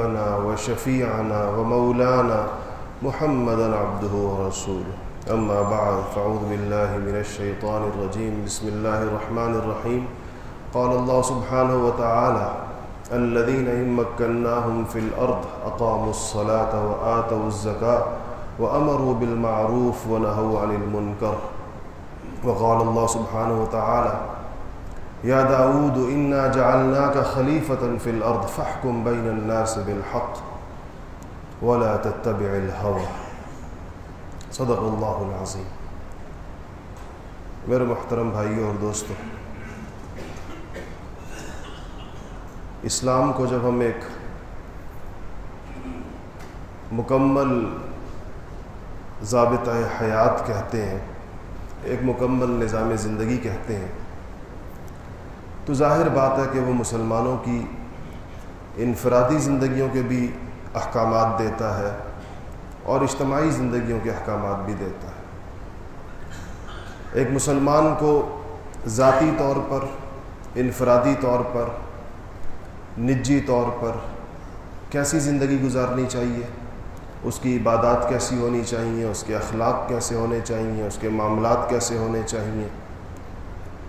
حبيبنا وشفيعنا ومولانا محمدا عبده ورسوله. أما بعد، فأعوذ بالله من الشيطان الرجيم. بسم الله الرحمن الرحيم. قال الله سبحانه وتعالى الذين إن مكناهم في الأرض أقاموا الصلاة وآتوا الزكاة وأمروا بالمعروف ونهوا عن المنكر. وقال الله سبحانه وتعالى يا داود إنا جعلناك خليفة في الأرض فاحكم بين الناس بالحق ولا تتبع الهوى. صدق اللہ العظیم. میرے محترم بھائیوں اور دوستوں اسلام کو جب ہم ایک مکمل ضابطۂ حیات کہتے ہیں، ایک مکمل نظام زندگی کہتے ہیں تو ظاہر بات ہے کہ وہ مسلمانوں کی انفرادی زندگیوں کے بھی احکامات دیتا ہے اور اجتماعی زندگیوں کے احکامات بھی دیتا ہے۔ ایک مسلمان کو ذاتی طور پر، انفرادی طور پر، نجی طور پر کیسی زندگی گزارنی چاہیے؟ اس کی عبادات کیسی ہونی چاہیے؟ اس کے اخلاق کیسے ہونے چاہیے؟ اس کے معاملات کیسے ہونے چاہیے؟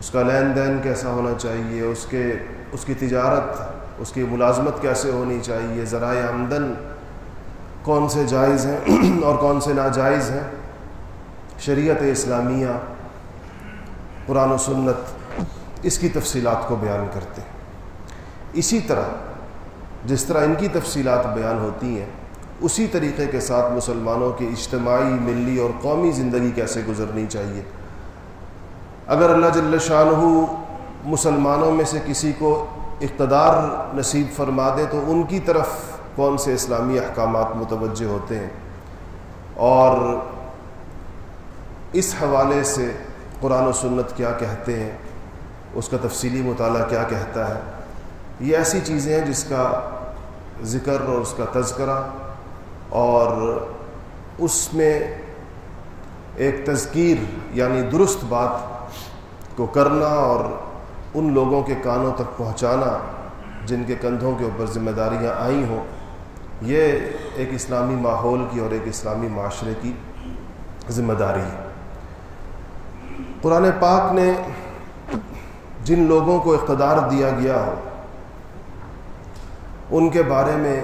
اس کا لین دین کیسا ہونا چاہیے، اس کے، اس کی تجارت، اس کی ملازمت کیسے ہونی چاہیے، ذرائع آمدن کون سے جائز ہیں اور کون سے ناجائز ہیں؟ شریعت اسلامیہ، قرآن و سنت اس کی تفصیلات کو بیان کرتے ہیں۔ اسی طرح جس طرح ان کی تفصیلات بیان ہوتی ہیں، اسی طریقے کے ساتھ مسلمانوں کی اجتماعی، ملی اور قومی زندگی کیسے گزرنی چاہیے۔ اگر اللہ جل شاہ مسلمانوں میں سے کسی کو اقتدار نصیب فرما دے تو ان کی طرف کون سے اسلامی احکامات متوجہ ہوتے ہیں؟ اور اس حوالے سے قرآن و سنت کیا کہتے ہیں؟ اس کا تفصیلی مطالعہ کیا کہتا ہے؟ یہ ایسی چیزیں ہیں جس کا ذکر اور اس کا تذکرہ اور اس میں ایک تذکیر یعنی درست بات کو کرنا اور ان لوگوں کے کانوں تک پہنچانا جن کے کندھوں کے اوپر ذمہ داریاں آئی ہوں، یہ ایک اسلامی ماحول کی اور ایک اسلامی معاشرے کی ذمہ داری ہے۔ قرآن پاک نے جن لوگوں کو اقتدار دیا گیا ہو، ان کے بارے میں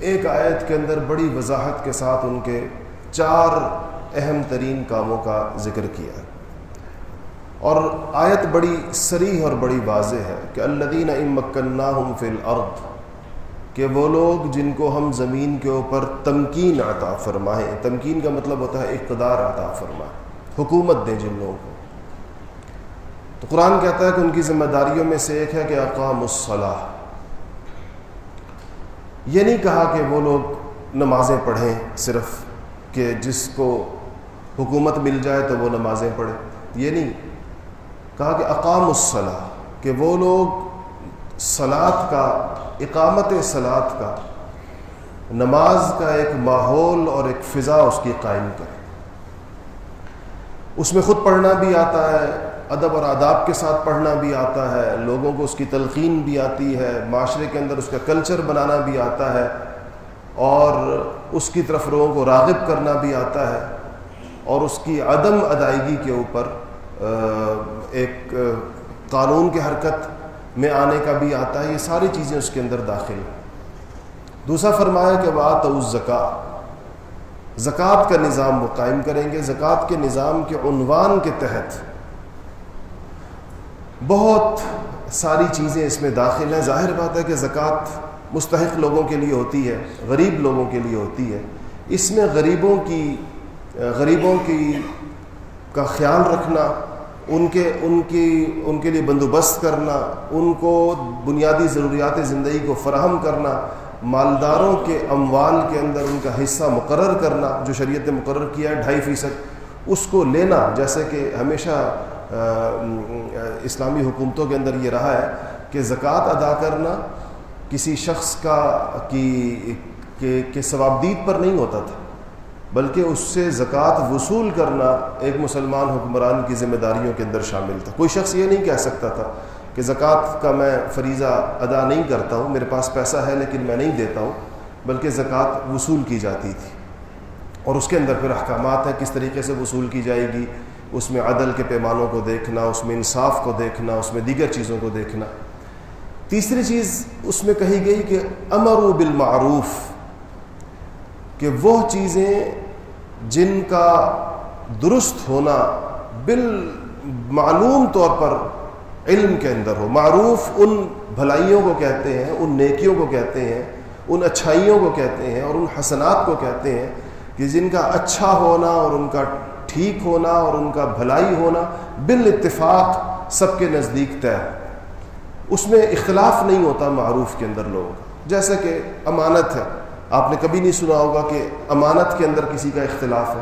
ایک آیت کے اندر بڑی وضاحت کے ساتھ ان کے چار اہم ترین کاموں کا ذکر کیا۔ اور آیت بڑی سریح اور بڑی واضح ہے کہ الدین امکنا ہم فی الارض، کہ وہ لوگ جن کو ہم زمین کے اوپر تمکین عطا فرمائیں، تمکین کا مطلب ہوتا ہے اقتدار عطا فرمائیں، حکومت دیں جن لوگوں کو۔ تو قرآن کہتا ہے کہ ان کی ذمہ داریوں میں سے ایک ہے کہ اقام الصلاح یہ نہیں کہا کہ وہ لوگ نمازیں پڑھیں صرف کہ جس کو حکومت مل جائے تو وہ نمازیں پڑھیں، یہ نہیں۔ کہا کہ اقام الصلاح کہ وہ لوگ سلاد کا، اقامت سلاد کا، نماز کا ایک ماحول اور ایک فضا اس کی قائم کرے۔ اس میں خود پڑھنا بھی آتا ہے، ادب اور آداب کے ساتھ پڑھنا بھی آتا ہے، لوگوں کو اس کی تلقین بھی آتی ہے، معاشرے کے اندر اس کا کلچر بنانا بھی آتا ہے، اور اس کی طرف لوگوں کو راغب کرنا بھی آتا ہے، اور اس کی عدم ادائیگی کے اوپر ایک قانون کی حرکت میں آنے کا بھی آتا ہے، یہ ساری چیزیں اس کے اندر داخل ہیں۔ دوسرا فرمایا کہ بات اس زکا زکوٰۃ کا نظام وہ قائم کریں گے زکوٰۃ کے نظام کے عنوان کے تحت بہت ساری چیزیں اس میں داخل ہیں۔ ظاہر بات ہے کہ زکوٰۃ مستحق لوگوں کے لیے ہوتی ہے، غریب لوگوں کے لیے ہوتی ہے۔ اس میں غریبوں کی غریبوں کی کا خیال رکھنا ان کے ان کی ان کے لیے بندوبست کرنا، ان کو بنیادی ضروریات زندگی کو فراہم کرنا، مالداروں کے اموال کے اندر ان کا حصہ مقرر کرنا، جو شریعت نے مقرر کیا ہے ڈھائی فیصد، اس کو لینا، جیسے کہ ہمیشہ اسلامی حکومتوں کے اندر یہ رہا ہے کہ زکوٰۃ ادا کرنا کسی شخص کا، کی کہ ثوابدید پر نہیں ہوتا تھا۔ بلکہ اس سے زکوٰۃ وصول کرنا ایک مسلمان حکمران کی ذمہ داریوں کے اندر شامل تھا۔ کوئی شخص یہ نہیں کہہ سکتا تھا کہ زکوٰۃ کا میں فریضہ ادا نہیں کرتا ہوں، میرے پاس پیسہ ہے لیکن میں نہیں دیتا ہوں، بلکہ زکوٰۃ وصول کی جاتی تھی۔ اور اس کے اندر پھر احکامات ہیں، کس طریقے سے وصول کی جائے گی، اس میں عدل کے پیمانوں کو دیکھنا، اس میں انصاف کو دیکھنا، اس میں دیگر چیزوں کو دیکھنا۔ تیسری چیز اس میں کہی گئی کہ امر و بالمعروف۔ کہ وہ چیزیں جن کا درست ہونا بال معلوم طور پر علم کے اندر ہو۔ معروف ان بھلائیوں کو کہتے ہیں، ان نیکیوں کو کہتے ہیں، ان اچھائیوں کو کہتے ہیں اور ان حسنات کو کہتے ہیں کہ جن کا اچھا ہونا اور ان کا ٹھیک ہونا اور ان کا بھلائی ہونا بال اتفاق سب کے نزدیک طے اس میں اختلاف نہیں ہوتا معروف کے اندر لوگ جیسا کہ امانت ہے۔ آپ نے کبھی نہیں سنا ہوگا کہ امانت کے اندر کسی کا اختلاف ہے،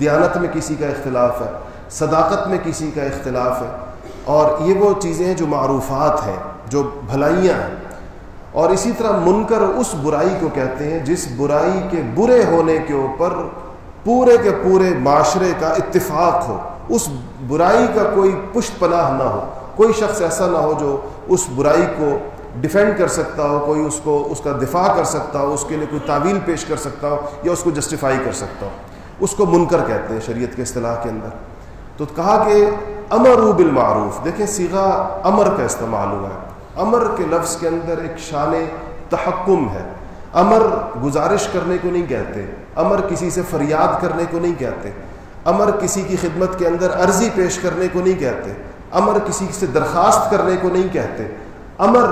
دیانت میں کسی کا اختلاف ہے، صداقت میں کسی کا اختلاف ہے۔ اور یہ وہ چیزیں ہیں جو معروفات ہیں، جو بھلائیاں ہیں۔ اور اسی طرح منکر اس برائی کو کہتے ہیں، جس برائی کے برے ہونے کے اوپر پورے کے پورے معاشرے کا اتفاق ہو۔ اس برائی کا کوئی پشت پناہ نہ ہو۔ کوئی شخص ایسا نہ ہو جو اس برائی کو ڈیفینڈ کر سکتا ہو، کوئی اس کو، اس کا دفاع کر سکتا ہو، اس کے لیے کوئی تعویل پیش کر سکتا ہو یا اس کو جسٹیفائی کر سکتا ہو۔ اس کو منکر کہتے ہیں شریعت کے اصطلاح کے اندر۔ تو کہا کہ امر بالمعروف، دیکھیں سیغا امر کا استعمال ہوا ہے۔ امر کے لفظ کے اندر ایک شان تحکم ہے۔ امر گزارش کرنے کو نہیں کہتے، امر کسی سے فریاد کرنے کو نہیں کہتے۔ امر کسی کی خدمت کے اندر عرضی پیش کرنے کو نہیں کہتے۔ امر کسی سے درخواست کرنے کو نہیں کہتے۔ امر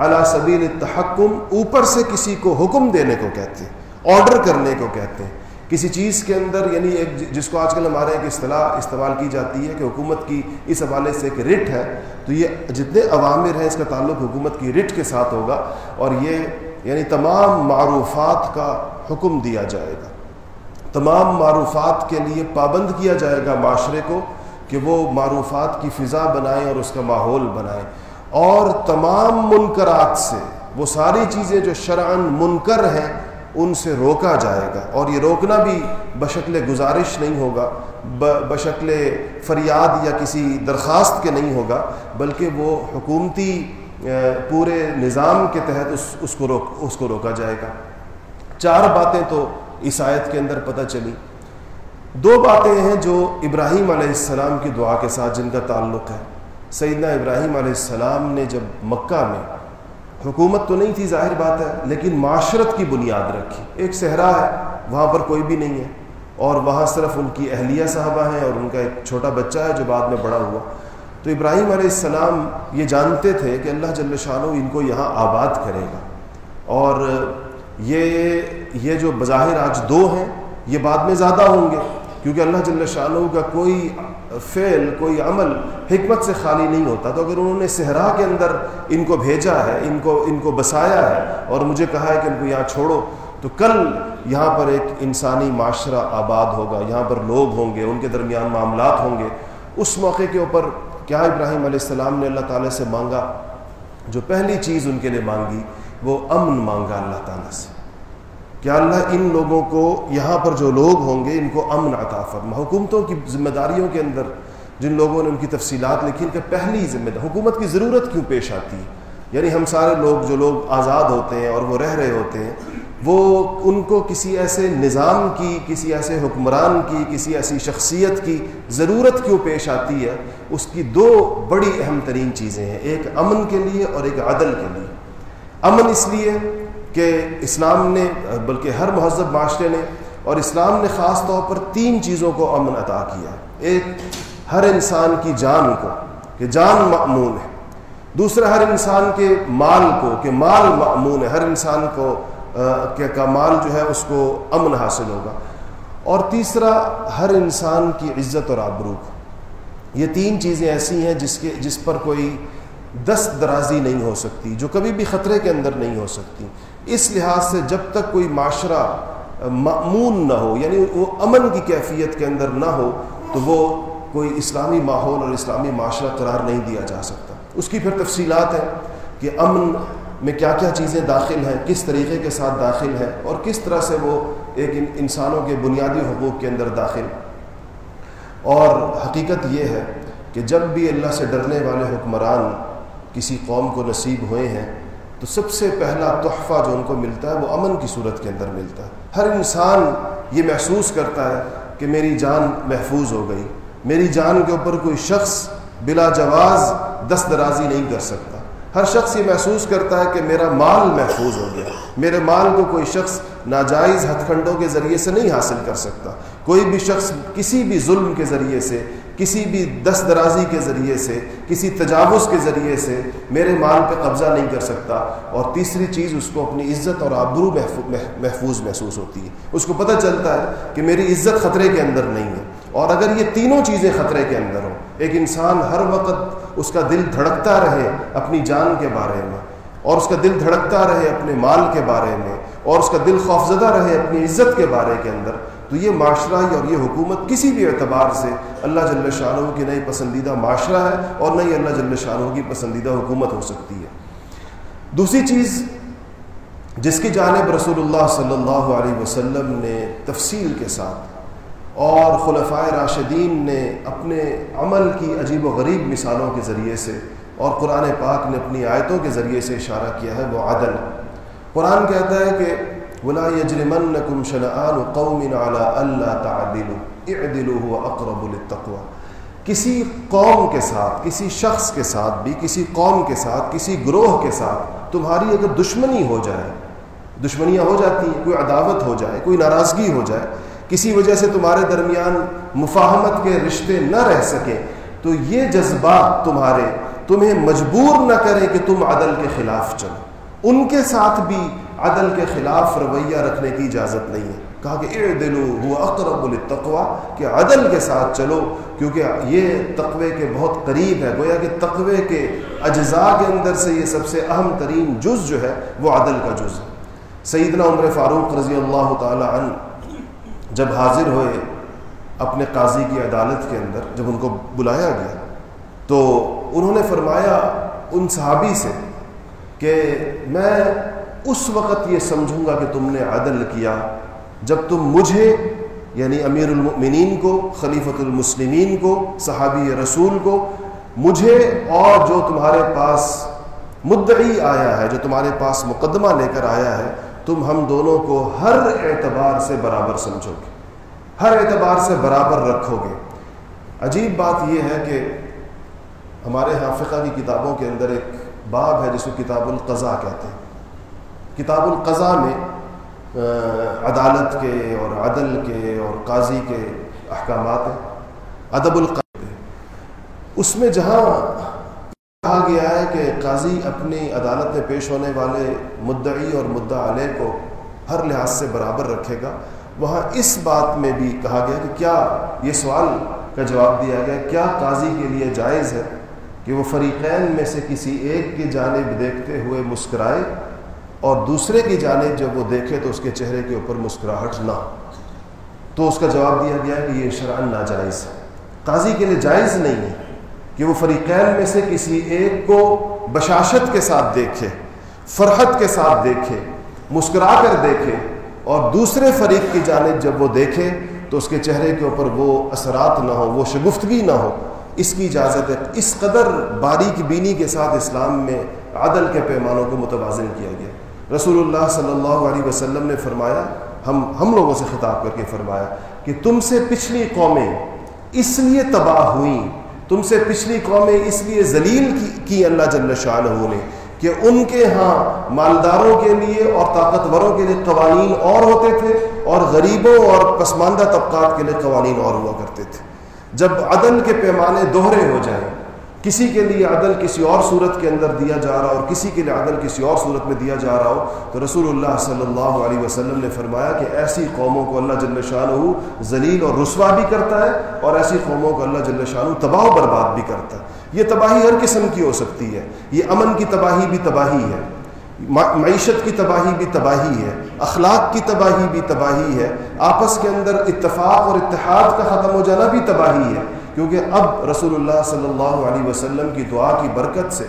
علا سبیل تحکم اوپر سے کسی کو حکم دینے کو کہتے ہیں آرڈر کرنے کو کہتے ہیں۔ کسی چیز کے اندر یعنی ایک جس کو آج کل ہمارے ایک اصطلاح استعمال کی جاتی ہے کہ حکومت کی اس حوالے سے ایک رٹ ہے، تو یہ جتنے عوامر ہیں اس کا تعلق حکومت کی رٹ کے ساتھ ہوگا اور یہ یعنی تمام معروفات کا حکم دیا جائے گا۔ تمام معروفات کے لیے پابند کیا جائے گا معاشرے کو کہ وہ معروفات کی فضا بنائیں اور اس کا ماحول بنائیں۔ اور تمام منکرات سے وہ ساری چیزیں جو شرعن منکر ہیں، ان سے روکا جائے گا۔ اور یہ روکنا بھی بشکل گزارش نہیں ہوگا بشکل فریاد یا کسی درخواست کے نہیں ہوگا، بلکہ وہ حکومتی پورے نظام کے تحت اس اس کو روک، اس کو روکا جائے گا۔ چار باتیں تو عیسائیت کے اندر پتہ چلی۔ دو باتیں ہیں جو ابراہیم علیہ السلام کی دعا کے ساتھ جن کا تعلق ہے۔ سیدنا ابراہیم علیہ السلام نے جب مکہ میں، حکومت تو نہیں تھی، ظاہر بات ہے، لیکن معاشرت کی بنیاد رکھی۔ ایک صحرا ہے، وہاں پر کوئی بھی نہیں ہے۔ اور وہاں صرف ان کی اہلیہ صاحبہ ہیں اور ان کا ایک چھوٹا بچہ ہے جو بعد میں بڑا ہوا۔ تو ابراہیم علیہ السلام یہ جانتے تھے کہ اللہ جل شاہ ان کو یہاں آباد کرے گا۔ اور یہ یہ جو بظاہر آج دو ہیں، یہ بعد میں زیادہ ہوں گے، کیونکہ اللہ جل شاہ کا کوئی فعل، کوئی عمل حکمت سے خالی نہیں ہوتا۔ تو اگر انہوں نے صحرا کے اندر ان کو بھیجا ہے، ان کو ان کو بسایا ہے اور مجھے کہا ہے کہ ان کو یہاں چھوڑو، تو کل یہاں پر ایک انسانی معاشرہ آباد ہوگا۔ یہاں پر لوگ ہوں گے، ان کے درمیان معاملات ہوں گے۔ اس موقع کے اوپر کیا ابراہیم علیہ السلام نے اللہ تعالیٰ سے مانگا؟ جو پہلی چیز ان کے لیے مانگی، وہ امن مانگا اللہ تعالیٰ سے۔ کہ اللہ ان لوگوں کو یہاں پر جو لوگ ہوں گے ان کو امن عطا فرما۔ حکومتوں کی ذمہ داریوں کے اندر جن لوگوں نے ان کی تفصیلات لکھی کہ پہلی ذمہ دار، حکومت کی ضرورت کیوں پیش آتی؟ ہے یعنی ہم سارے لوگ جو لوگ آزاد ہوتے ہیں اور وہ رہ رہے ہوتے ہیں، وہ ان کو کسی ایسے نظام کی، کسی ایسے حکمران کی، کسی ایسی شخصیت کی ضرورت کیوں پیش آتی ہے؟ اس کی دو بڑی اہم ترین چیزیں ہیں، ایک امن کے لیے اور ایک عدل کے لیے۔ امن اس لیے کہ اسلام نے، بلکہ ہر مہذب معاشرے نے اور اسلام نے خاص طور پر تین چیزوں کو امن عطا کیا۔ ایک، ہر انسان کی جان کو، کہ جان معمون ہے۔ دوسرا، ہر انسان کے مال کو، کہ مال معمون ہے۔ ہر انسان کو کہ کا مال جو ہے اس کو امن حاصل ہوگا۔ اور تیسرا، ہر انسان کی عزت اور آبرو۔ کو یہ تین چیزیں ایسی ہیں جس کے، جس پر کوئی دست درازی نہیں ہو سکتی، جو کبھی بھی خطرے کے اندر نہیں ہو سکتی۔ اس لحاظ سے جب تک کوئی معاشرہ معمون نہ ہو یعنی وہ امن کی کیفیت کے اندر نہ ہو، تو وہ کوئی اسلامی ماحول اور اسلامی معاشرہ قرار نہیں دیا جا سکتا۔ اس کی پھر تفصیلات ہیں کہ امن میں کیا کیا چیزیں داخل ہیں، کس طریقے کے ساتھ داخل ہیں اور کس طرح سے وہ ایک انسانوں کے بنیادی حقوق کے اندر داخل۔ اور حقیقت یہ ہے کہ جب بھی اللہ سے ڈرنے والے حکمران کسی قوم کو نصیب ہوئے ہیں، تو سب سے پہلا تحفہ جو ان کو ملتا ہے، وہ امن کی صورت کے اندر ملتا ہے۔ ہر انسان یہ محسوس کرتا ہے کہ میری جان محفوظ ہو گئی۔ میری جان کے اوپر کوئی شخص بلا جواز دست درازی نہیں کر سکتا۔ ہر شخص یہ محسوس کرتا ہے کہ میرا مال محفوظ ہو گیا۔ میرے مال کو کوئی شخص ناجائز ہتھ کنڈوں کے ذریعے سے نہیں حاصل کر سکتا۔ کوئی بھی شخص کسی بھی ظلم کے ذریعے سے، کسی بھی دست درازی کے ذریعے سے، کسی تجاوز کے ذریعے سے میرے مال پہ قبضہ نہیں کر سکتا اور تیسری چیز اس کو اپنی عزت اور آبرو محفوظ محسوس ہوتی ہے۔ اس کو پتہ چلتا ہے کہ میری عزت خطرے کے اندر نہیں ہے۔ اور اگر یہ تینوں چیزیں خطرے کے اندر ہوں، ایک انسان ہر وقت اس کا دل دھڑکتا رہے اپنی جان کے بارے میں، اور اس کا دل دھڑکتا رہے اپنے مال کے بارے میں، اور اس کا دل خوفزدہ رہے اپنی عزت کے بارے کے اندر تو یہ معاشرہ اور یہ حکومت کسی بھی اعتبار سے اللہ جل شاہ کی نئی پسندیدہ معاشرہ ہے اور نئی اللہ جل شاہ کی پسندیدہ حکومت ہو سکتی ہے۔ دوسری چیز جس کی جانب رسول اللہ صلی اللہ علیہ وسلم نے تفصیل کے ساتھ اور خلفۂ راشدین نے اپنے عمل کی عجیب و غریب مثالوں کے ذریعے سے اور قرآن پاک نے اپنی آیتوں کے ذریعے سے اشارہ کیا ہے وہ عدل۔ قرآن کہتا ہے کہ ولا يجرمنكم شنآن قوم على الا تعدلوا. اعدلوا هو اقرب للتقوى. کسی قوم کے ساتھ، کسی شخص کے ساتھ بھی، کسی قوم کے ساتھ، کسی گروہ کے ساتھ تمہاری اگر دشمنی ہو جائے، دشمنیاں ہو جاتی ہیں، کوئی عداوت ہو جائے، کوئی ناراضگی ہو جائے، کسی وجہ سے تمہارے درمیان مفاہمت کے رشتے نہ رہ سکیں تو یہ جذبات تمہارے تمہیں مجبور نہ کریں کہ تم عدل کے خلاف چلو۔ ان کے ساتھ بھی عدل کے خلاف رویہ رکھنے کی اجازت نہیں ہے۔ کہا کہ اے دلو ہوا اقرب التقوا کہ عدل کے ساتھ چلو، کیونکہ یہ تقوے کے بہت قریب ہے۔ گویا کہ تقوے کے اجزاء کے اندر سے یہ سب سے اہم ترین جز جو ہے، وہ عدل کا جز ہے۔ سیدنا عمر فاروق رضی اللہ تعالی عنہ جب حاضر ہوئے اپنے قاضی کی عدالت کے اندر، جب ان کو بلایا گیا، تو انہوں نے فرمایا ان صحابی سے کہ میں اس وقت یہ سمجھوں گا کہ تم نے عدل کیا۔ جب تم مجھے یعنی امیر المؤمنین کو خلیفۃ المسلمین کو، صحابی رسول کو، مجھے اور جو تمہارے پاس مدعی آیا ہے، جو تمہارے پاس مقدمہ لے کر آیا ہے، تم ہم دونوں کو ہر اعتبار سے برابر سمجھو گے۔ ہر اعتبار سے برابر رکھو گے۔ عجیب بات یہ ہے کہ ہمارے یہاں فقہ کی کتابوں کے اندر ایک باب ہے جس کو کتاب القضاء کہتے ہیں۔ کتاب القضاء میں عدالت کے اور عدل کے اور قاضی کے احکامات ہیں، ادب الق اس میں جہاں کہا گیا ہے کہ قاضی اپنی عدالت میں پیش ہونے والے مدعی اور مدعا علیہ کو ہر لحاظ سے برابر رکھے گا، وہاں اس بات میں بھی کہا گیا کہ کیا یہ سوال کا جواب دیا گیا، کیا قاضی کے لیے جائز ہے کہ وہ فریقین میں سے کسی ایک کی جانب دیکھتے ہوئے مسکرائے اور دوسرے کی جانب جب وہ دیکھے تو اس کے چہرے کے اوپر مسکراہٹ نہ تو اس کا جواب دیا گیا کہ یہ شرعن ناجائز ہے۔ قاضی کے لیے جائز نہیں ہے کہ وہ فریقین میں سے کسی ایک کو بشاشت کے ساتھ دیکھے، فرحت کے ساتھ دیکھے، مسکرا کر دیکھے اور دوسرے فریق کی جانب جب وہ دیکھے تو اس کے چہرے کے اوپر وہ اثرات نہ ہو وہ شگفتگی نہ ہو۔ اس کی اجازت ہے، اس قدر باریک بینی کے ساتھ اسلام میں عدل کے پیمانوں کو متوازن کیا گیا۔ رسول اللہ صلی اللہ علیہ وسلم نے فرمایا، ہم ہم لوگوں سے خطاب کر کے فرمایا کہ تم سے پچھلی قومیں اس لیے تباہ ہوئیں، تم سے پچھلی قومیں اس لیے ذلیل کی اللہ جل شاہ نے کہ ان کے ہاں مالداروں کے لیے اور طاقتوروں کے لیے قوانین اور ہوتے تھے اور غریبوں اور پسماندہ طبقات کے لیے قوانین اور ہوا کرتے تھے۔ جب عدل کے پیمانے دوہرے ہو جائیں کسی کے لیے عدل کسی اور صورت کے اندر دیا جا رہا اور کسی کے لیے عدل کسی اور صورت میں دیا جا رہا ہو، تو رسول اللہ صلی اللہ علیہ وسلم نے فرمایا کہ ایسی قوموں کو اللہ جل شاہ ذلیل اور رسوا بھی کرتا ہے اور ایسی قوموں کو اللہ جل شاہ تباہ و برباد بھی کرتا ہے۔ یہ تباہی ہر قسم کی ہو سکتی ہے۔ یہ امن کی تباہی بھی تباہی ہے۔ معیشت کی تباہی بھی تباہی ہے۔ اخلاق کی تباہی بھی تباہی ہے۔ آپس کے اندر اتفاق اور اتحاد کا ختم ہو جانا بھی تباہی ہے۔ کیونکہ اب رسول اللہ صلی اللہ علیہ وسلم کی دعا کی برکت سے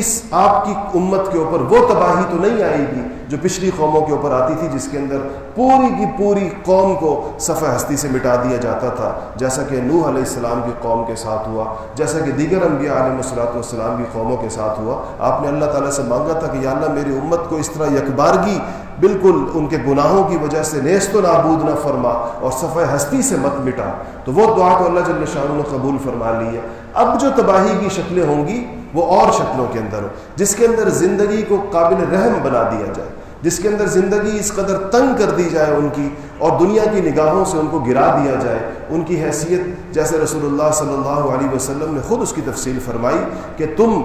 اس آپ کی امت کے اوپر وہ تباہی تو نہیں آئے گی جو پچھلی قوموں کے اوپر آتی تھی، جس کے اندر پوری کی پوری قوم کو صفحہ ہستی سے مٹا دیا جاتا تھا۔ جیسا کہ نوح علیہ السلام کی قوم کے ساتھ ہوا، جیسا کہ دیگر انبیاء علیہ السلاۃ والسلام کی قوموں کے ساتھ ہوا۔ آپ نے اللہ تعالیٰ سے مانگا تھا کہ یا اللہ میری امت کو اس طرح یکبارگی بالکل ان کے گناہوں کی وجہ سے نیست و نابود نہ فرما اور صفحہ ہستی سے مت مٹا۔ تو وہ دعا تو اللہ جل شاہ نے قبول فرما لی ہے۔ اب جو تباہی کی شکلیں ہوں گی، وہ اور شکلوں کے اندر ہو جس کے اندر زندگی کو قابل رحم بنا دیا جائے، جس کے اندر زندگی اس قدر تنگ کر دی جائے ان کی اور دنیا کی نگاہوں سے ان کو گرا دیا جائے، ان کی حیثیت جیسے رسول اللہ صلی اللہ علیہ وسلم نے خود اس کی تفصیل فرمائی کہ تم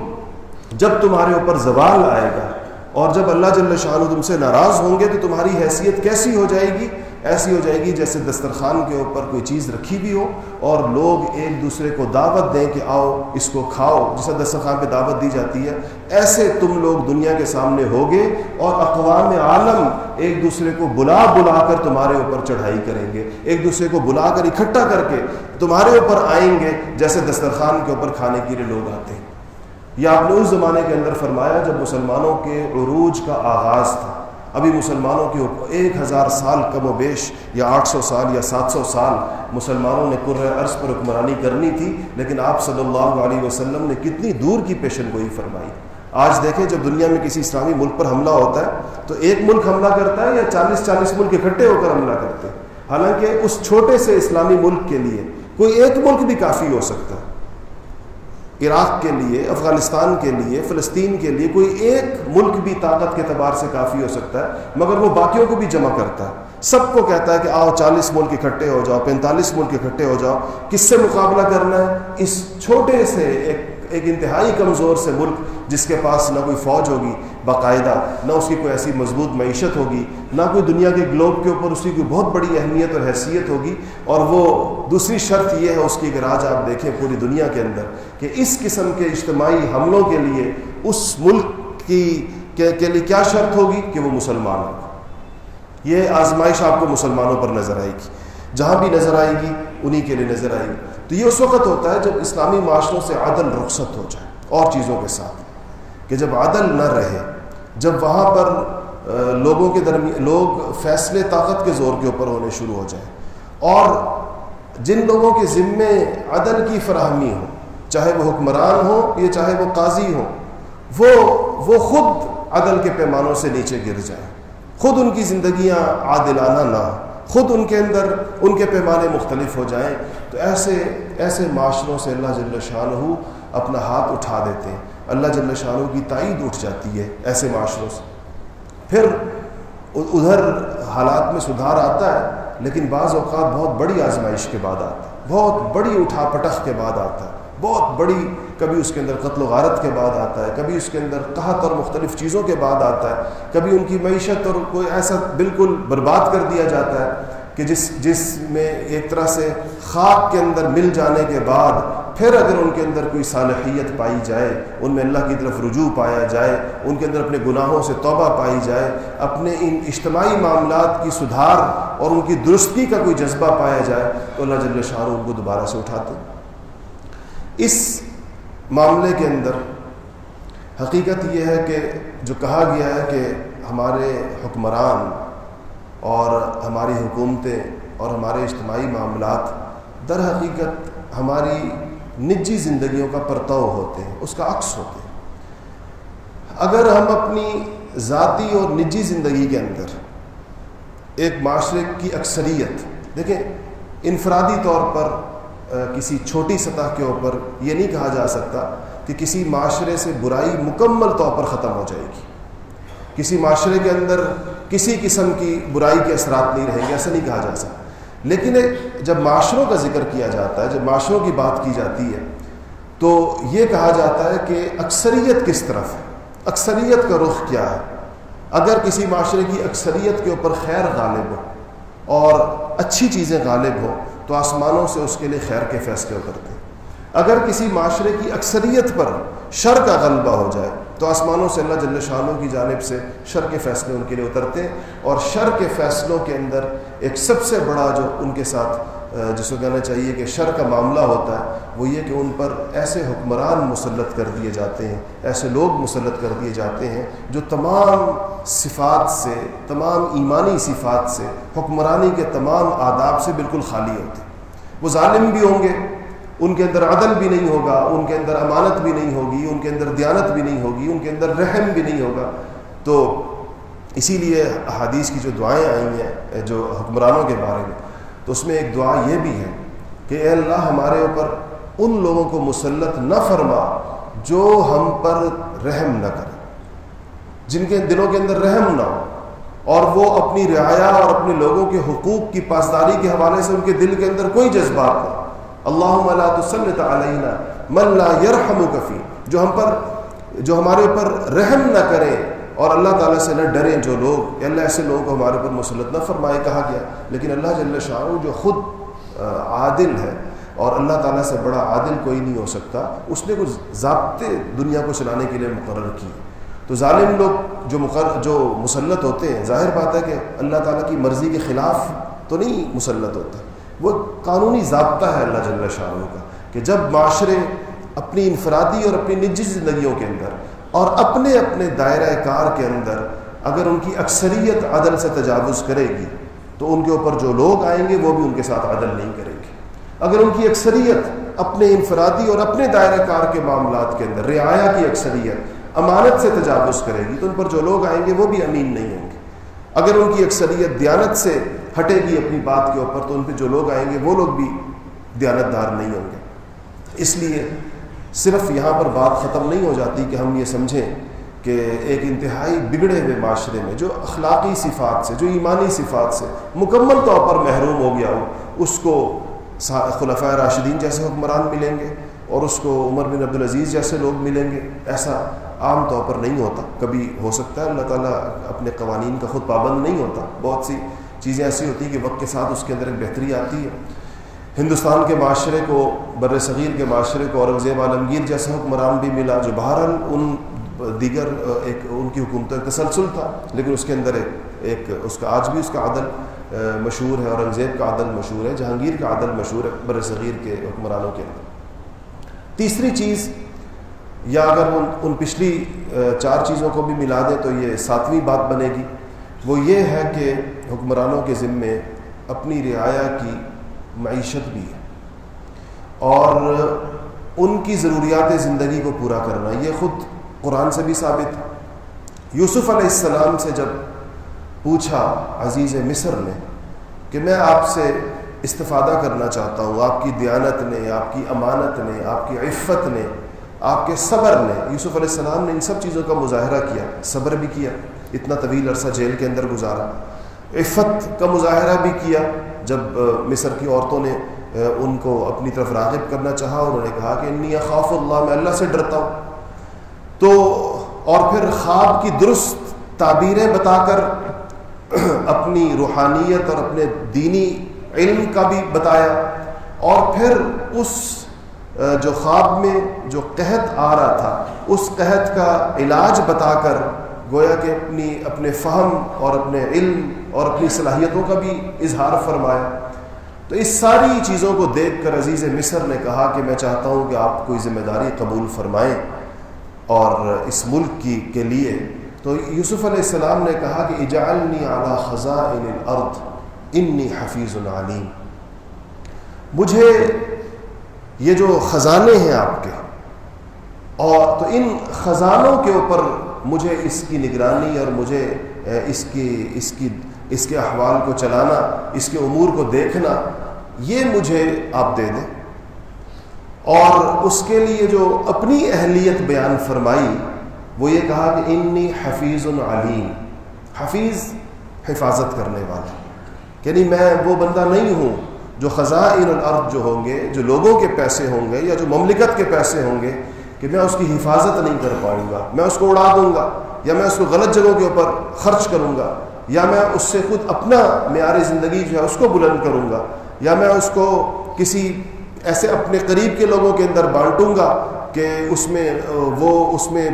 جب تمہارے اوپر زوال آئے گا اور جب اللہ جل شاہ تم سے ناراض ہوں گے تو تمہاری حیثیت کیسی ہو جائے گی؟ ایسی ہو جائے گی جیسے دسترخوان کے اوپر کوئی چیز رکھی بھی ہو اور لوگ ایک دوسرے کو دعوت دیں کہ آؤ، اس کو کھاؤ، جسے دسترخوان پہ دعوت دی جاتی ہے۔ ایسے تم لوگ دنیا کے سامنے ہوگے اور اقوام عالم ایک دوسرے کو بلا بلا کر تمہارے اوپر چڑھائی کریں گے۔ ایک دوسرے کو بلا کر اکٹھا کر کے تمہارے اوپر آئیں گے، جیسے دسترخوان کے اوپر کھانے کے لیے لوگ آتے ہیں۔ یہ آپ نے اس زمانے کے اندر فرمایا جب مسلمانوں کے عروج کا آغاز تھا۔ ابھی مسلمانوں کے ایک ہزار سال کم و بیش یا آٹھ سو سال یا سات سو سال مسلمانوں نے قر عرض پر حکمرانی کرنی تھی، لیکن آپ صلی اللہ علیہ وسلم نے کتنی دور کی پیشن گوئی فرمائی۔ آج دیکھیں جب دنیا میں کسی اسلامی ملک پر حملہ ہوتا ہے، تو ایک ملک حملہ کرتا ہے یا چالیس چالیس ملک اکٹھے ہو کر حملہ کرتے ہیں۔ حالانکہ اس چھوٹے سے اسلامی ملک کے لیے کوئی ایک ملک بھی کافی ہو سکتا۔ ہے عراق کے لیے، افغانستان کے لیے، فلسطین کے لیے کوئی ایک ملک بھی طاقت کے اعتبار سے کافی ہو سکتا ہے، مگر وہ باقیوں کو بھی جمع کرتا ہے۔ سب کو کہتا ہے کہ آؤ چالیس ملک اکٹھے ہو جاؤ، پینتالیس ملک اکٹھے ہو جاؤ، کس سے مقابلہ کرنا ہے؟ اس چھوٹے سے ایک ایک انتہائی کمزور سے ملک جس کے پاس نہ کوئی فوج ہوگی، باقاعدہ، نہ اس کی کوئی ایسی مضبوط معیشت ہوگی، نہ کوئی دنیا کے گلوب کے اوپر اس کی کوئی بہت بڑی اہمیت اور حیثیت ہوگی۔ اور وہ دوسری شرط یہ ہے، اس کی اگر آج آپ دیکھیں پوری دنیا کے اندر، کہ اس قسم کے اجتماعی حملوں کے لیے اس ملک کی کے لیے کیا شرط ہوگی؟ کہ وہ مسلمان ہوگا یہ آزمائش آپ کو مسلمانوں پر نظر آئے گی۔ جہاں بھی نظر آئے گی، انہی کے لیے نظر آئے گی۔ تو یہ اس وقت ہوتا ہے جب اسلامی معاشروں سے عدل رخصت ہو جائے اور چیزوں کے ساتھ کہ جب عدل نہ رہے، جب وہاں پر لوگوں کے درمیان لوگ فیصلے، طاقت کے زور کے اوپر ہونے شروع ہو جائیں اور جن لوگوں کے ذمے عدل کی فراہمی ہو، چاہے وہ حکمران ہو یا چاہے وہ قاضی ہو وہ وہ خود عدل کے پیمانوں سے نیچے گر جائیں خود ان کی زندگیاں عادلانہ نہ خود ان کے اندر ان کے پیمانے مختلف ہو جائیں۔ تو ایسے ایسے معاشروں سے اللہ جل شاہ اپنا ہاتھ اٹھا دیتے ہیں۔ اللہ جل شاہ کی تائید اٹھ جاتی ہے ایسے معاشروں سے۔ پھر ادھر حالات میں سدھار آتا ہے، لیکن بعض اوقات بہت بڑی آزمائش کے بعد آتا ہے۔ بہت بڑی اٹھا پٹخ کے بعد آتا ہے۔ بہت بڑی کبھی اس کے اندر قتل و غارت کے بعد آتا ہے، کبھی اس کے اندر قحط اور مختلف چیزوں کے بعد آتا ہے۔ کبھی ان کی معیشت اور کوئی ایسا بالکل برباد کر دیا جاتا ہے۔ کہ جس جس میں ایک طرح سے خاک کے اندر مل جانے کے بعد پھر اگر ان کے اندر کوئی صالحیت پائی جائے، ان میں اللہ کی طرف رجوع پایا جائے، ان کے اندر اپنے گناہوں سے توبہ پائی جائے، اپنے ان اجتماعی معاملات کی سدھار اور ان کی درستی کا کوئی جذبہ پایا جائے، تو اللہ جل شاہ ان کو دوبارہ سے اٹھاتے اس معاملے کے اندر حقیقت یہ ہے کہ جو کہا گیا ہے کہ ہمارے حکمران اور ہماری حکومتیں اور ہمارے اجتماعی معاملات در حقیقت ہماری نجی زندگیوں کا پرتو ہوتے ہیں، اس کا عکس ہوتے ہیں۔ اگر ہم اپنی ذاتی اور نجی زندگی کے اندر ایک معاشرے کی اکثریت، دیکھیں، انفرادی طور پر کسی چھوٹی سطح کے اوپر یہ نہیں کہا جا سکتا کہ کسی معاشرے سے برائی مکمل طور پر ختم ہو جائے گی۔ کسی معاشرے کے اندر کسی قسم کی برائی کے اثرات نہیں رہیں گے، ایسا نہیں کہا جا سکتا۔ لیکن جب معاشروں کا ذکر کیا جاتا ہے، جب معاشروں کی بات کی جاتی ہے، تو یہ کہا جاتا ہے کہ اکثریت کس طرف ہے؟ اکثریت کا رخ کیا ہے؟ اگر کسی معاشرے کی اکثریت کے اوپر خیر غالب ہو اور اچھی چیزیں غالب ہوں تو آسمانوں سے اس کے لیے خیر کے فیصلے اترتے ہیں۔ اگر کسی معاشرے کی اکثریت پر شر کا غلبہ ہو جائے تو آسمانوں سے اللہ جل شاہوں کی جانب سے شر کے فیصلے ان کے لیے اترتے ہیں اور شر کے فیصلوں کے اندر ایک سب سے بڑا جو ان کے ساتھ جس کو کہنا چاہیے کہ شر کا معاملہ ہوتا ہے، وہ یہ کہ ان پر ایسے حکمران مسلط کر دیے جاتے ہیں، ایسے لوگ مسلط کر دیے جاتے ہیں جو تمام صفات سے، تمام ایمانی صفات سے، حکمرانی کے تمام آداب سے بالکل خالی ہوتے ہیں۔ وہ ظالم بھی ہوں گے ان کے اندر عدل بھی نہیں ہوگا، ان کے اندر امانت بھی نہیں ہوگی، ان کے اندر دیانت بھی نہیں ہوگی، ان کے اندر رحم بھی نہیں ہوگا۔ تو اسی لیے حدیث کی جو دعائیں آئی ہیں جو حکمرانوں کے بارے میں، تو اس میں ایک دعا یہ بھی ہے کہ اے اللہ ہمارے اوپر ان لوگوں کو مسلط نہ فرما جو ہم پر رحم نہ کرے، جن کے دلوں کے اندر رحم نہ ہو، اور وہ اپنی رعایا اور اپنے لوگوں کے حقوق کی پاسداری کے حوالے سے ان کے دل کے اندر کوئی جذبات ہو۔ اللہ لا تسلط علینا من لا یرحم کفی جو ہم پر جو ہمارے اوپر رحم نہ کرے اور اللہ تعالیٰ سے نہ ڈریں جو لوگ اللہ ایسے لوگوں کو ہمارے اوپر مسلط نہ فرمائے، کہا گیا۔ لیکن اللہ جل شاہ جو خود عادل ہے اور اللہ تعالیٰ سے بڑا عادل کوئی نہیں ہو سکتا، اس نے کچھ ضابطے دنیا کو چلانے کے لیے مقرر کیے۔ تو ظالم لوگ جو مقرر جو مسلط ہوتے ہیں، ظاہر بات ہے کہ اللہ تعالیٰ کی مرضی کے خلاف تو نہیں مسلط ہوتے۔ وہ قانونی ضابطہ ہے اللہ جل شاہ کا کہ جب معاشرے اپنی انفرادی اور اپنی نجی زندگیوں کے اندر اور اپنے اپنے دائرہ کار کے اندر اگر ان کی اکثریت عدل سے تجاوز کرے گی تو ان کے اوپر جو لوگ آئیں گے وہ بھی ان کے ساتھ عدل نہیں کریں گے۔ اگر ان کی اکثریت اپنے انفرادی اور اپنے دائرہ کار کے معاملات کے اندر، رعایا کی اکثریت، امانت سے تجاوز کرے گی تو ان پر جو لوگ آئیں گے وہ بھی امین نہیں ہوں گے۔ اگر ان کی اکثریت دیانت سے ہٹے گی اپنی بات کے اوپر، تو ان پہ جو لوگ آئیں گے، وہ لوگ بھی دیانت دار نہیں ہوں گے۔ اس لیے صرف یہاں پر بات ختم نہیں ہو جاتی کہ ہم یہ سمجھیں کہ ایک انتہائی بگڑے ہوئے معاشرے میں جو اخلاقی صفات سے، جو ایمانی صفات سے مکمل طور پر محروم ہو گیا ہو اس کو خلفۂ راشدین جیسے حکمران ملیں گے اور اس کو عمر بن عبدالعزیز جیسے لوگ ملیں گے۔ ایسا عام طور پر نہیں ہوتا، کبھی ہو سکتا ہے اللہ تعالیٰ اپنے قوانین کا خود پابند نہیں ہوتا۔ بہت سی چیزیں ایسی ہوتی ہیں کہ وقت کے ساتھ اس کے اندر ایک بہتری آتی ہے۔ ہندوستان کے معاشرے کو، بر صغیر کے معاشرے کو اورنگزیب عالمگیر جیسا حکمران بھی ملا، جو بہرحال ان دیگر، ایک ان کی حکومت تسلسل تھا، لیکن اس کے اندر ایک ایک اس کا، آج بھی اس کا عدل مشہور ہے، اورنگزیب کا عدل مشہور ہے، جہانگیر کا عدل مشہور ہے، بر صغیر کے حکمرانوں کے اندر۔ تیسری چیز، یا اگر ان ان پچھلی چار چیزوں کو بھی ملا دیں تو یہ ساتویں بات بنے گی۔ وہ یہ ہے کہ حکمرانوں کے ذمے اپنی رعایا کی معیشت بھی ہے اور ان کی ضروریات زندگی کو پورا کرنا، یہ خود قرآن سے بھی ثابت ہے۔ یوسف علیہ السلام سے جب پوچھا عزیز مصر نے کہ میں آپ سے استفادہ کرنا چاہتا ہوں، آپ کی دیانت نے، آپ کی امانت نے، آپ کی عفت نے، آپ کے صبر نے، یوسف علیہ السلام نے ان سب چیزوں کا مظاہرہ کیا، صبر بھی کیا۔ اتنا طویل عرصہ جیل کے اندر گزارا۔ عفت کا مظاہرہ بھی کیا جب مصر کی عورتوں نے ان کو اپنی طرف راغب کرنا چاہا۔ انہوں نے کہا کہ انی خوف اللہ، میں اللہ سے ڈرتا ہوں۔ تو، اور پھر خواب کی درست تعبیریں بتا کر، اپنی روحانیت اور اپنے دینی علم کا بھی بتایا۔ اور پھر اس جو خواب میں جو قحط آ رہا تھا، اس قحط کا علاج بتا کر گویا کہ اپنی اپنے فہم اور اپنے علم اور اپنی صلاحیتوں کا بھی اظہار فرمایا۔ تو اس ساری چیزوں کو دیکھ کر عزیز مصر نے کہا کہ میں چاہتا ہوں کہ آپ کوئی ذمہ داری قبول فرمائیں اور اس ملک کی کے لیے۔ تو یوسف علیہ السلام نے کہا کہ اجعلنی اعلیٰ خزاں الارض، انی حفیظ العلیم مجھے یہ جو خزانے ہیں آپ کے، اور تو ان خزانوں کے اوپر مجھے اس کی نگرانی اور مجھے اس کی اس کی، اس کے احوال کو چلانا، اس کے امور کو دیکھنا، یہ مجھے آپ دے دیں۔ اور اس کے لیے جو اپنی اہلیت بیان فرمائی، وہ یہ کہا کہ انی حفیظ العلیم حفیظ حفاظت کرنے والا۔ یعنی میں وہ بندہ نہیں ہوں جو خزائن الارض جو ہوں گے، جو لوگوں کے پیسے ہوں گے یا جو مملکت کے پیسے ہوں گے کہ میں اس کی حفاظت نہیں کر پاؤں گا، میں اس کو اڑا دوں گا، یا میں اس کو غلط جگہوں کے اوپر خرچ کروں گا، یا میں اس سے خود اپنا معیار زندگی جو ہے اس کو بلند کروں گا، یا میں اس کو کسی ایسے اپنے قریب کے لوگوں کے اندر بانٹوں گا کہ اس میں، وہ اس میں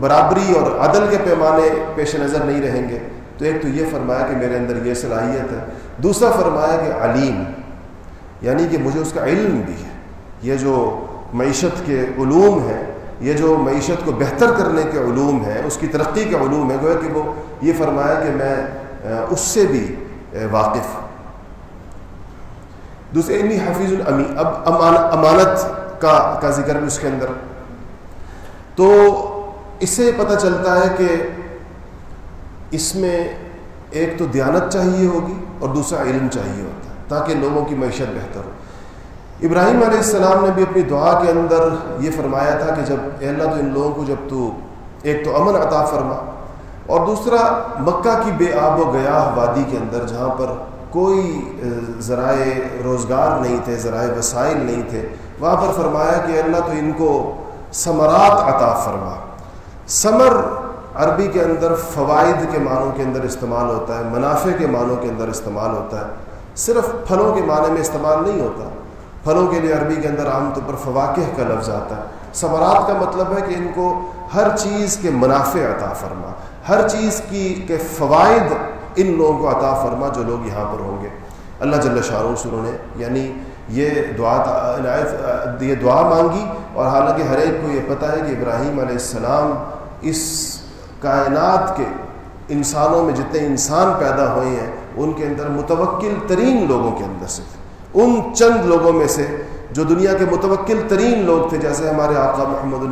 برابری اور عدل کے پیمانے پیش نظر نہیں رہیں گے۔ تو ایک تو یہ فرمایا کہ میرے اندر یہ صلاحیت ہے۔ دوسرا فرمایا کہ علیم یعنی کہ مجھے اس کا علم بھی ہے۔ یہ جو معیشت کے علوم ہیں، یہ جو معیشت کو بہتر کرنے کے علوم ہیں، اس کی ترقی کے علوم ہے گویا کہ وہ یہ فرمایا کہ میں اس سے بھی واقف دوسرے انی حفیظ الامی اب امانت کا کا ذکر بھی اس کے اندر۔ تو اس سے پتہ چلتا ہے کہ اس میں ایک تو دیانت چاہیے ہوگی اور دوسرا علم چاہیے ہوتا ہے، تاکہ لوگوں کی معیشت بہتر ہو۔ ابراہیم علیہ السلام نے بھی اپنی دعا کے اندر یہ فرمایا تھا کہ جب اے اللہ تو ان لوگوں کو جب تو ایک تو امن عطا فرما اور دوسرا مکہ کی بے آب و گیاہ وادی کے اندر جہاں پر کوئی ذرائع روزگار نہیں تھے، ذرائع وسائل نہیں تھے، وہاں پر فرمایا کہ اللہ تو ان کو ثمرات عطا فرما۔ ثمر عربی کے اندر فوائد کے معنوں کے اندر استعمال ہوتا ہے، منافع کے معنوں کے اندر استعمال ہوتا ہے۔ صرف پھلوں کے معنی میں استعمال نہیں ہوتا پھلوں کے لیے عربی کے اندر عام طور پر فواقع کا لفظ آتا ہے۔ ثمرات کا مطلب ہے کہ ان کو ہر چیز کے منافع عطا فرما، ہر چیز کی کے فوائد ان لوگوں کو عطا فرما جو لوگ یہاں پر ہوں گے۔ اللہ جل شاہ انہوں نے یعنی یہ دعا عنایت یہ دعا مانگی اور حالانکہ ہر ایک کو یہ پتہ ہے کہ ابراہیم علیہ السلام اس کائنات کے انسانوں میں جتنے انسان پیدا ہوئے ہیں، ان کے اندر متوکل ترین لوگوں کے اندر سے تھے۔ ان چند لوگوں میں سے جو دنیا کے متوکل ترین لوگ تھے، جیسے ہمارے آقا محمد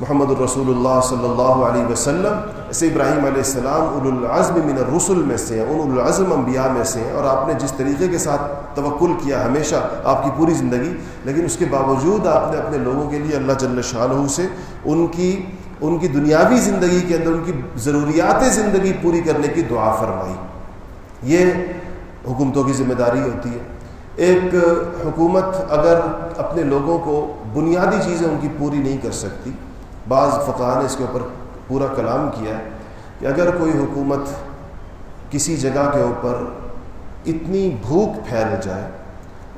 محمد الرسول اللہ صلی اللہ علیہ وسلم ایسے ابراہیم علیہ السلام العزم من الرسل میں سے ہیں ان العزم انبیاء میں سے ہیں، اور آپ نے جس طریقے کے ساتھ توکل کیا ہمیشہ آپ کی پوری زندگی، لیکن اس کے باوجود آپ نے اپنے لوگوں کے لیے اللہ جل شاہ سے ان کی ان کی دنیاوی زندگی کے اندر، ان کی ضروریات زندگی پوری کرنے کی دعا فرمائی۔ یہ حکومتوں کی ذمہ داری ہوتی ہے۔ ایک حکومت اگر اپنے لوگوں کو بنیادی چیزیں ان کی پوری نہیں کر سکتی، بعض فقہ نے اس کے اوپر پورا کلام کیا ہے کہ اگر کوئی حکومت کسی جگہ کے اوپر اتنی بھوک پھیل جائے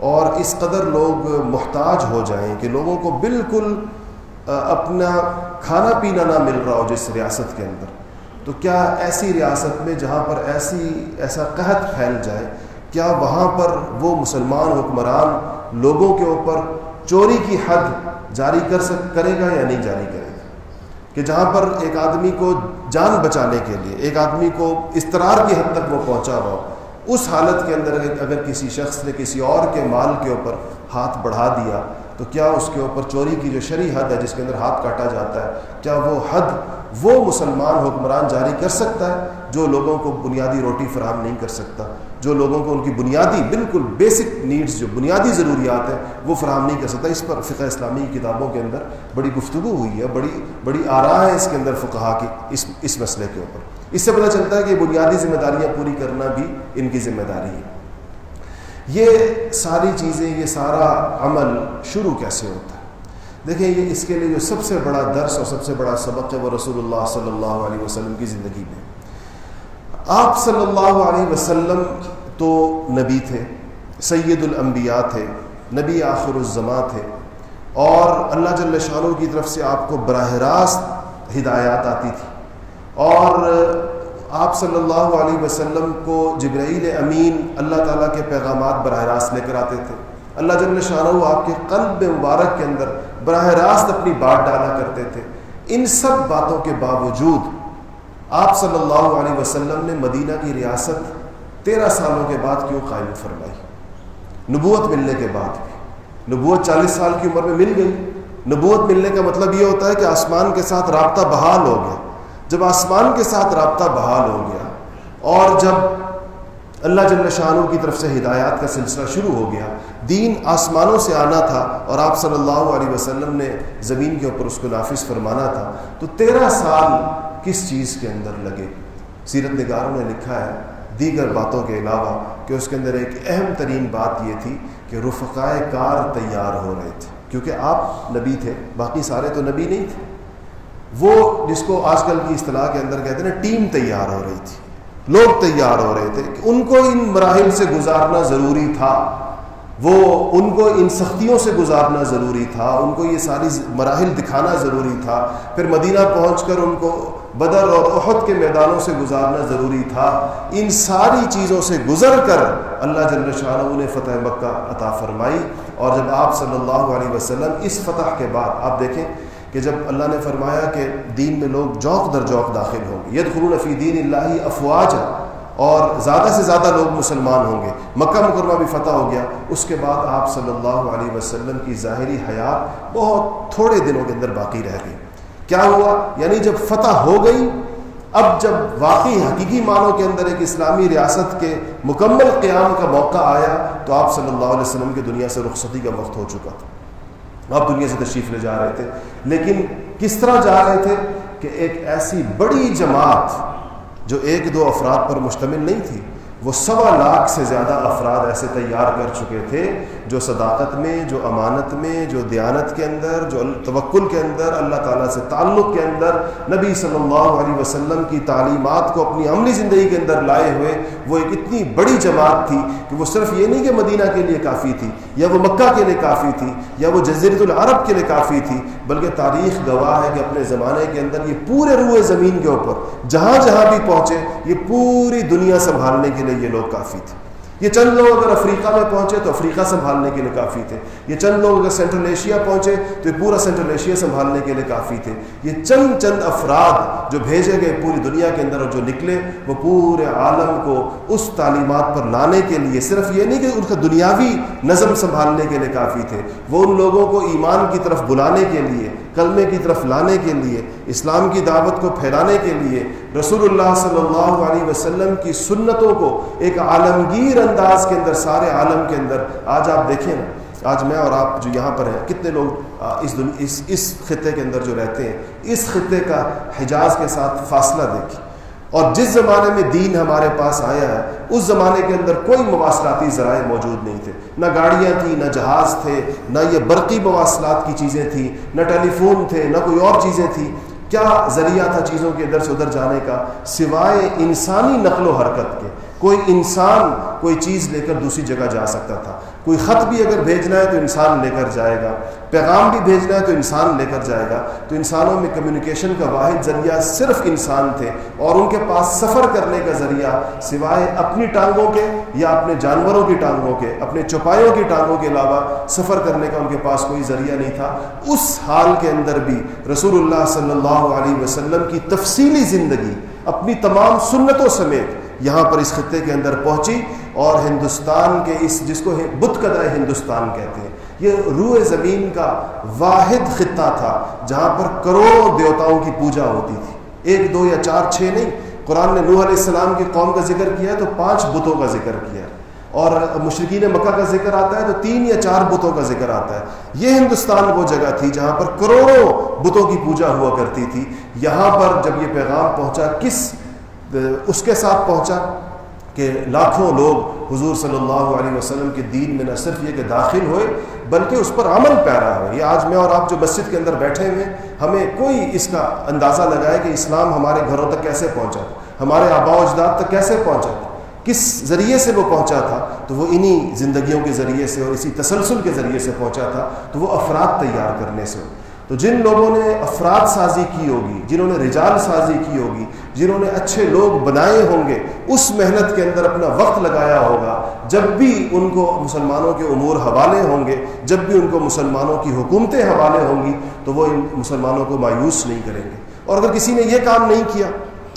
اور اس قدر لوگ محتاج ہو جائیں کہ لوگوں کو بالکل اپنا کھانا پینا نہ مل رہا ہو جس ریاست کے اندر، تو کیا ایسی ریاست میں جہاں پر ایسی، ایسا قحط پھیل جائے کیا وہاں پر وہ مسلمان حکمران لوگوں کے اوپر چوری کی حد جاری کر سک، کرے گا یا نہیں جاری کرے گا؟ کہ جہاں پر ایک آدمی کو جان بچانے کے لیے، ایک آدمی کو استرار کی حد تک وہ پہنچا ہوا اس حالت کے اندر اگر کسی شخص نے کسی اور کے مال کے اوپر ہاتھ بڑھا دیا، تو کیا اس کے اوپر چوری کی جو شرعی حد ہے جس کے اندر ہاتھ کاٹا جاتا ہے، کیا وہ حد وہ مسلمان حکمران جاری کر سکتا ہے؟ جو لوگوں کو بنیادی روٹی فراہم نہیں کر سکتا، جو لوگوں کو ان کی بنیادی بالکل بیسک نیڈز جو بنیادی ضروریات ہیں، وہ فراہم نہیں کر سکتا۔ اس پر فقہ اسلامی کتابوں کے اندر بڑی گفتگو ہوئی ہے، بڑی بڑی آراہ ہے اس کے اندر فقہ کی اس اس مسئلے کے اوپر۔ اس سے پتہ چلتا ہے کہ بنیادی ذمہ داریاں پوری کرنا بھی ان کی ذمہ داری ہے۔ یہ ساری چیزیں، یہ سارا عمل شروع کیسے ہوتا ہے؟ دیکھیں، یہ اس کے لیے جو سب سے بڑا درس اور سب سے بڑا سبق ہے، وہ رسول اللہ صلی اللہ علیہ وسلم کی زندگی میں۔ آپ صلی اللہ علیہ وسلم تو نبی تھے، سید الانبیاء تھے، نبی آخر الزماں تھے۔ اور اللہ جل شاہ کی طرف سے آپ کو براہ راست ہدایات آتی تھی۔ اور آپ صلی اللہ علیہ وسلم کو جبرائیل امین اللہ تعالیٰ کے پیغامات براہ راست لے کر آتے تھے۔ اللہ جل شاہ آپ کے قلب مبارک کے اندر براہ راست اپنی بات ڈالا کرتے تھے۔ ان سب باتوں کے باوجود آپ صلی اللہ علیہ وسلم نے مدینہ کی ریاست تیرہ سالوں کے بعد کیوں قائم فرمائی؟ نبوت ملنے کے بعد بھی۔ نبوت چالیس سال کی عمر میں مل گئی۔ نبوت ملنے کا مطلب یہ ہوتا ہے کہ آسمان کے ساتھ رابطہ بحال ہو گیا۔ جب آسمان کے ساتھ رابطہ بحال ہو گیا اور جب اللہ جل شاہ کی طرف سے ہدایات کا سلسلہ شروع ہو گیا، دین آسمانوں سے آنا تھا اور آپ صلی اللہ علیہ وسلم نے زمین کے اوپر اس کو نافذ فرمانا تھا، تو تیرہ سال کس چیز کے اندر لگے؟ سیرت نگاروں نے لکھا ہے دیگر باتوں کے علاوہ کہ اس کے اندر ایک اہم ترین بات یہ تھی کہ رفقائے کار تیار ہو رہے تھے، کیونکہ آپ نبی تھے، باقی سارے تو نبی نہیں تھے۔ وہ جس کو آج کل کی اصطلاح کے اندر کہتے ہیں نا، ٹیم تیار ہو رہی تھی، لوگ تیار ہو رہے تھے کہ ان کو ان مراحل سے گزارنا ضروری تھا۔ وہ ان کو ان سختیوں سے گزارنا ضروری تھا، ان کو یہ ساری مراحل دکھانا ضروری تھا۔ پھر مدینہ پہنچ کر ان کو بدر اور احد کے میدانوں سے گزارنا ضروری تھا۔ ان ساری چیزوں سے گزر کر اللہ جل شاہ نے فتح مکہ عطا فرمائی۔ اور جب آپ صلی اللہ علیہ وسلم اس فتح کے بعد آپ دیکھیں کہ جب اللہ نے فرمایا کہ دین میں لوگ جوک در جوک داخل ہوں گے۔ ید فی دین اللہ افواج اور زیادہ سے زیادہ لوگ مسلمان ہوں گے۔ مکہ مکرمہ بھی فتح ہو گیا۔ اس کے بعد آپ صلی اللہ علیہ وسلم کی ظاہری حیات بہت تھوڑے دنوں کے اندر باقی رہ گئی۔ کیا ہوا؟ یعنی جب فتح ہو گئی، اب جب واقعی حقیقی معنوں کے اندر ایک اسلامی ریاست کے مکمل قیام کا موقع آیا، تو آپ صلی اللہ علیہ وسلم کی دنیا سے رخصتی کا وقت ہو چکا تھا۔ آپ دنیا سے تشریف لے جا رہے تھے۔ لیکن کس طرح جا رہے تھے کہ ایک ایسی بڑی جماعت جو ایک دو افراد پر مشتمل نہیں تھی، وہ سوا لاکھ سے زیادہ افراد ایسے تیار کر چکے تھے جو صداقت میں، جو امانت میں، جو دیانت کے اندر، جو توکل کے اندر، اللہ تعالیٰ سے تعلق کے اندر نبی صلی اللہ علیہ وسلم کی تعلیمات کو اپنی عملی زندگی کے اندر لائے ہوئے، وہ ایک اتنی بڑی جماعت تھی کہ وہ صرف یہ نہیں کہ مدینہ کے لیے کافی تھی، یا وہ مکہ کے لیے کافی تھی، یا وہ جزیرت العرب کے لیے کافی تھی، بلکہ تاریخ گواہ ہے کہ اپنے زمانے کے اندر یہ پورے روئے زمین کے اوپر، جہاں جہاں بھی پہنچے، یہ پوری دنیا سنبھالنے کے لیے یہ لوگ کافی تھے۔ یہ چند لوگ اگر افریقہ میں پہنچے تو افریقہ سنبھالنے کے لیے کافی تھے۔ یہ چند لوگ اگر سینٹرل ایشیا پہنچے تو یہ پورا سینٹرل ایشیا سنبھالنے کے لیے کافی تھے۔ یہ چند چند افراد جو بھیجے گئے پوری دنیا کے اندر اور جو نکلے، وہ پورے عالم کو اس تعلیمات پر لانے کے لیے صرف یہ نہیں کہ ان کا دنیاوی نظم سنبھالنے کے لیے کافی تھے، وہ ان لوگوں کو ایمان کی طرف بلانے کے لیے، کلمے کی طرف لانے کے لیے، اسلام کی دعوت کو پھیلانے کے لیے رسول اللہ صلی اللہ علیہ وسلم کی سنتوں کو ایک عالمگیر انداز کے اندر، سارے عالم کے اندر آج آپ دیکھیں نا، آج میں اور آپ جو یہاں پر ہیں، کتنے لوگ اس اس اس خطے کے اندر جو رہتے ہیں، اس خطے کا حجاز کے ساتھ فاصلہ دیکھیں۔ اور جس زمانے میں دین ہمارے پاس آیا ہے، اس زمانے کے اندر کوئی مواصلاتی ذرائع موجود نہیں تھے۔ نہ گاڑیاں تھیں، نہ جہاز تھے، نہ یہ برقی مواصلات کی چیزیں تھیں، نہ ٹیلی فون تھے، نہ کوئی اور چیزیں تھیں۔ کیا ذریعہ تھا چیزوں کے ادھر سے ادھر جانے کا سوائے انسانی نقل و حرکت کے؟ کوئی انسان کوئی چیز لے کر دوسری جگہ جا سکتا تھا۔ کوئی خط بھی اگر بھیجنا ہے تو انسان لے کر جائے گا، پیغام بھی بھیجنا ہے تو انسان لے کر جائے گا۔ تو انسانوں میں کمیونیکیشن کا واحد ذریعہ صرف انسان تھے اور ان کے پاس سفر کرنے کا ذریعہ، سوائے اپنی ٹانگوں کے یا اپنے جانوروں کی ٹانگوں کے، اپنے چوپایوں کی ٹانگوں کے علاوہ سفر کرنے کا ان کے پاس کوئی ذریعہ نہیں تھا۔ اس حال کے اندر بھی رسول اللہ صلی اللہ علیہ وسلم کی تفصیلی زندگی، اپنی تمام سنتوں سمیت یہاں پر اس خطے کے اندر پہنچی اور ہندوستان کے اس جس کو بت قدر ہندوستان کہتے ہیں، یہ روح زمین کا واحد خطہ تھا جہاں پر کروڑوں دیوتاؤں کی پوجا ہوتی تھی۔ ایک، دو یا چار، چھ نہیں، قرآن نے نوح علیہ السلام کی قوم کا ذکر کیا ہے تو پانچ بتوں کا ذکر کیا ہے۔ اور مشرقین مکہ کا ذکر آتا ہے تو تین یا چار بتوں کا ذکر آتا ہے۔ یہ ہندوستان وہ جگہ تھی جہاں پر کروڑوں بتوں کی پوجا ہوا کرتی تھی۔ یہاں پر جب یہ پیغام پہنچا، کس اس کے ساتھ پہنچا کہ لاکھوں لوگ حضور صلی اللہ علیہ وسلم کے دین میں نہ صرف یہ کہ داخل ہوئے، بلکہ اس پر عمل پیرا ہوئے۔ یہ آج میں اور آپ جو مسجد کے اندر بیٹھے ہوئے، ہمیں کوئی اس کا اندازہ لگائے کہ اسلام ہمارے گھروں تک کیسے پہنچا، ہمارے آبا و اجداد تک کیسے پہنچا، کس ذریعے سے وہ پہنچا تھا، تو وہ انہی زندگیوں کے ذریعے سے اور اسی تسلسل کے ذریعے سے پہنچا تھا، تو وہ افراد تیار کرنے سے۔ تو جن لوگوں نے افراد سازی کی ہوگی، جنہوں نے رجال سازی کی ہوگی، جنہوں نے اچھے لوگ بنائے ہوں گے، اس محنت کے اندر اپنا وقت لگایا ہوگا۔ جب بھی ان کو مسلمانوں کے امور حوالے ہوں گے، جب بھی ان کو مسلمانوں کی حکومتیں حوالے ہوں گی، تو وہ ان مسلمانوں کو مایوس نہیں کریں گے۔ اور اگر کسی نے یہ کام نہیں کیا،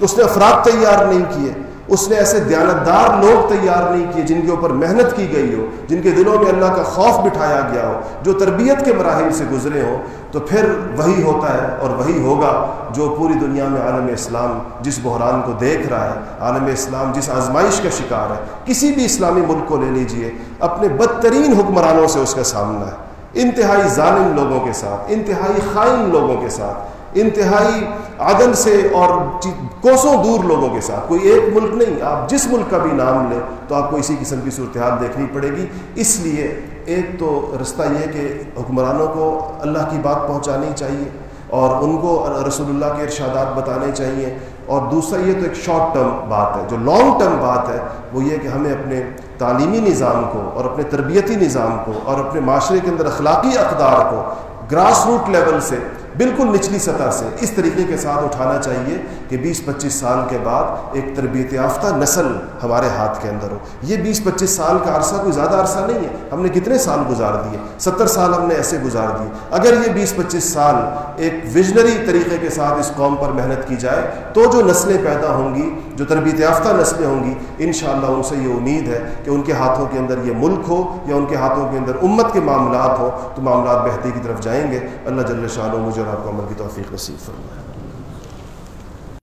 اس نے افراد تیار نہیں کیے اس نے ایسے دیانتدار لوگ تیار نہیں کیے جن کے اوپر محنت کی گئی ہو، جن کے دلوں میں اللہ کا خوف بٹھایا گیا ہو، جو تربیت کے مراحل سے گزرے ہوں۔ تو پھر وہی ہوتا ہے اور وہی ہوگا جو پوری دنیا میں عالم اسلام جس بحران کو دیکھ رہا ہے، عالم اسلام جس آزمائش کا شکار ہے۔ کسی بھی اسلامی ملک کو لے لیجیے، اپنے بدترین حکمرانوں سے اس کا سامنا ہے۔ انتہائی ظالم لوگوں کے ساتھ، انتہائی خائن لوگوں کے ساتھ۔ انتہائی عدل سے اور جی- کوسوں دور لوگوں کے ساتھ، کوئی ایک ملک نہیں، آپ جس ملک کا بھی نام لیں تو آپ کو اسی قسم کی صورتحال دیکھنی پڑے گی۔ اس لیے ایک تو رستہ یہ کہ حکمرانوں کو اللہ کی بات پہنچانی چاہیے اور ان کو رسول اللہ کے ارشادات بتانے چاہیے۔ اور دوسرا یہ تو ایک شارٹ ٹرم بات ہے، جو لانگ ٹرم بات ہے، وہ یہ کہ ہمیں اپنے تعلیمی نظام کو اور اپنے تربیتی نظام کو اور اپنے معاشرے کے اندر اخلاقی اقدار کو گراس روٹ لیول سے بالکل نچلی سطح سے اس طریقے کے ساتھ اٹھانا چاہیے کہ بیس پچیس سال کے بعد ایک تربیت یافتہ نسل ہمارے ہاتھ کے اندر ہو۔ یہ بیس پچیس سال کا عرصہ کوئی زیادہ عرصہ نہیں ہے۔ ہم نے کتنے سال گزار دیے؟ ستر سال ہم نے ایسے گزار دیے۔ اگر یہ بیس پچیس سال ایک ویژنری طریقے کے ساتھ اس قوم پر محنت کی جائے، تو جو نسلیں پیدا ہوں گی، جو تربیت یافتہ نسلیں ہوں گی، انشاءاللہ ان سے یہ امید ہے کہ ان کے ہاتھوں کے اندر یہ ملک ہو یا ان کے ہاتھوں کے اندر امت کے معاملات ہو تو معاملات بہتری کی طرف جائیں گے۔ اللہ جل شاہ مجھے اور آپ کو عمل کی توفیق نصیب فرمائے۔